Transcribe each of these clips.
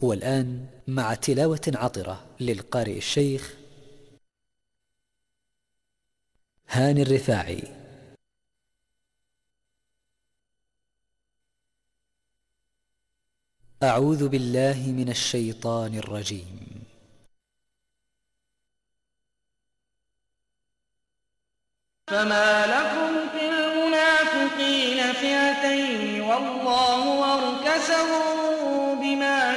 والآن مع تلاوة عطرة للقارئ الشيخ هاني الرفاعي. أعوذ بالله من الشيطان الرجيم. فما لكم في المنافقين فئتين والله أركسهم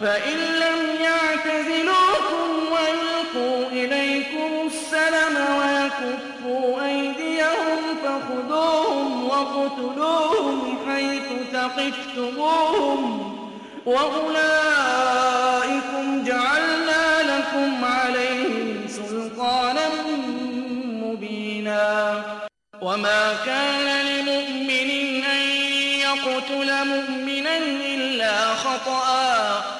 فإن لم يعتزلوكم ويلقوا إليكم السلم ويكفوا أيديهم فخذوهم وقتلوهم حيث تقفتموهم وأولئكم جعلنا لكم عليهم سلطانا مبينا وما كان لمؤمن أن يقتل مؤمنا إلا خطأا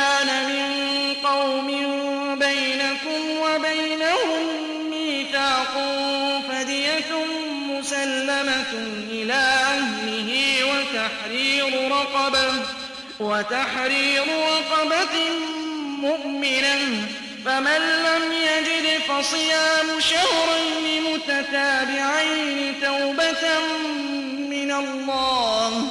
كان من قوم بينكم وبينهم ميثاق فدية مسلمة إلى أهله وتحرير رقبة وتحرير رقبة مؤمنا فمن لم يجد فصيام شهرين متتابعين توبة من الله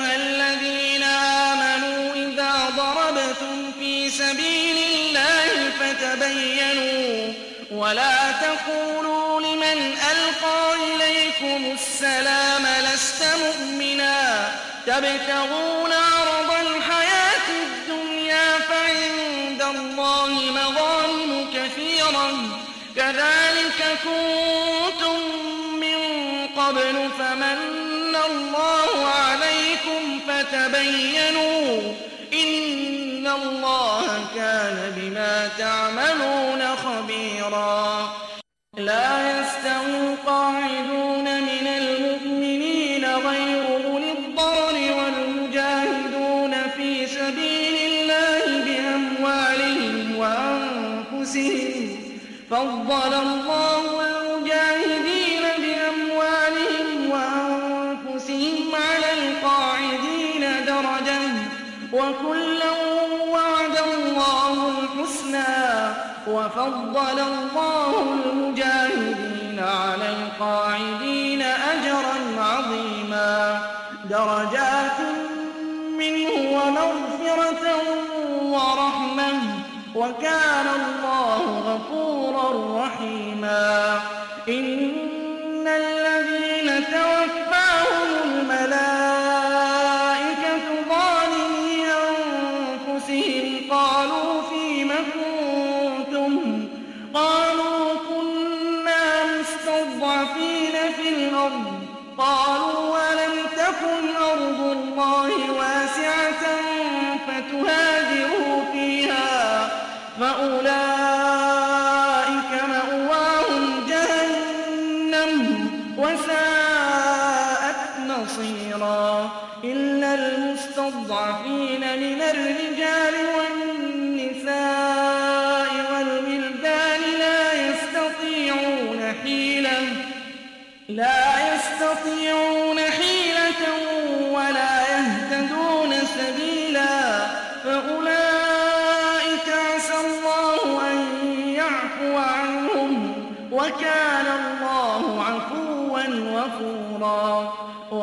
ولا تقولوا لمن ألقى إليكم السلام لست مؤمنا تبتغون عرض الحياة الدنيا فعند الله مظالم كثيرا كذلك كنتم من قبل فمن الله عليكم فتبينوا إن ان الله كان بما تعملون خبيرا. لا يستوي القاعدون من المؤمنين غير أولي الضرر والمجاهدون في سبيل الله بأموالهم وأنفسهم فضل الله فضل الله كثيرا إلا المستضعفين من الرجال والنساء والولدان لا يستطيعون حيلة لا يستطيعون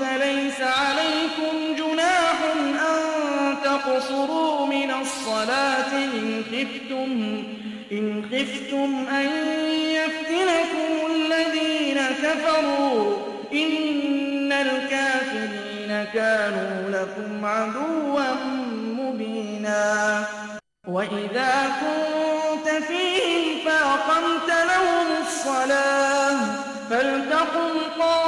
فليس عليكم جناح أن تقصروا من الصلاة إن خفتم, إن خفتم أن يفتنكم الذين كفروا. إن الكافرين كانوا لكم عدوا مبينا. وإذا كنت فيهم فأقمت لهم الصلاة فلتقم قائما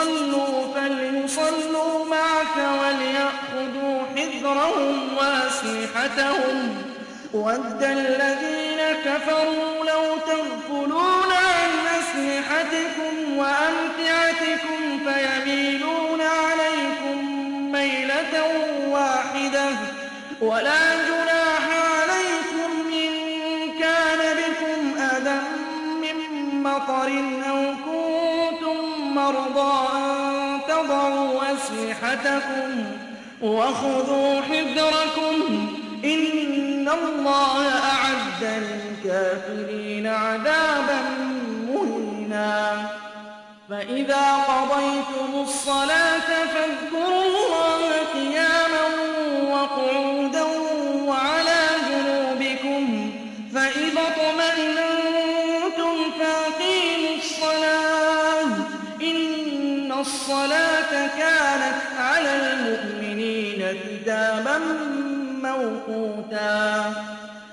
صلوا فليصلوا معك وليأخذوا حذرهم وأسلحتهم. ود الذين كفروا لو تغفلون عن أسلحتكم وأمتعتكم فيميلون عليكم ميلة واحدة. ولا أسلحتكم وخذوا حذركم إن الله أعد للكافرين عذابا مهينا. فإذا قضيتم الصلاة فاذكروا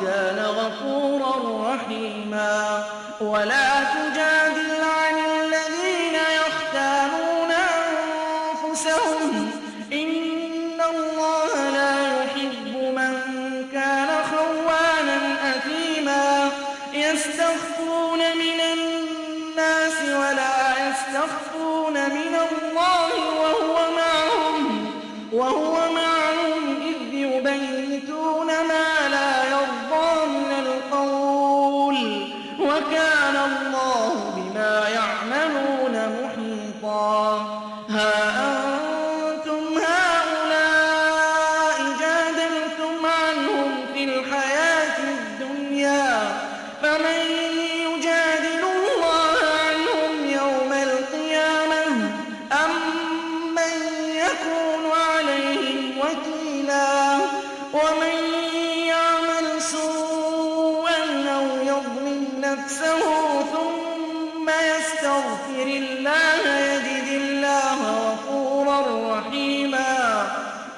كان غفورا رحيما. ولا تجادل عن الذين يختارون أنفسهم. إن الله لا يحب من كان خوانا أثيما. يستخفون من الناس ولا يستخفون من الله وهو معهم. وهو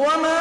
وما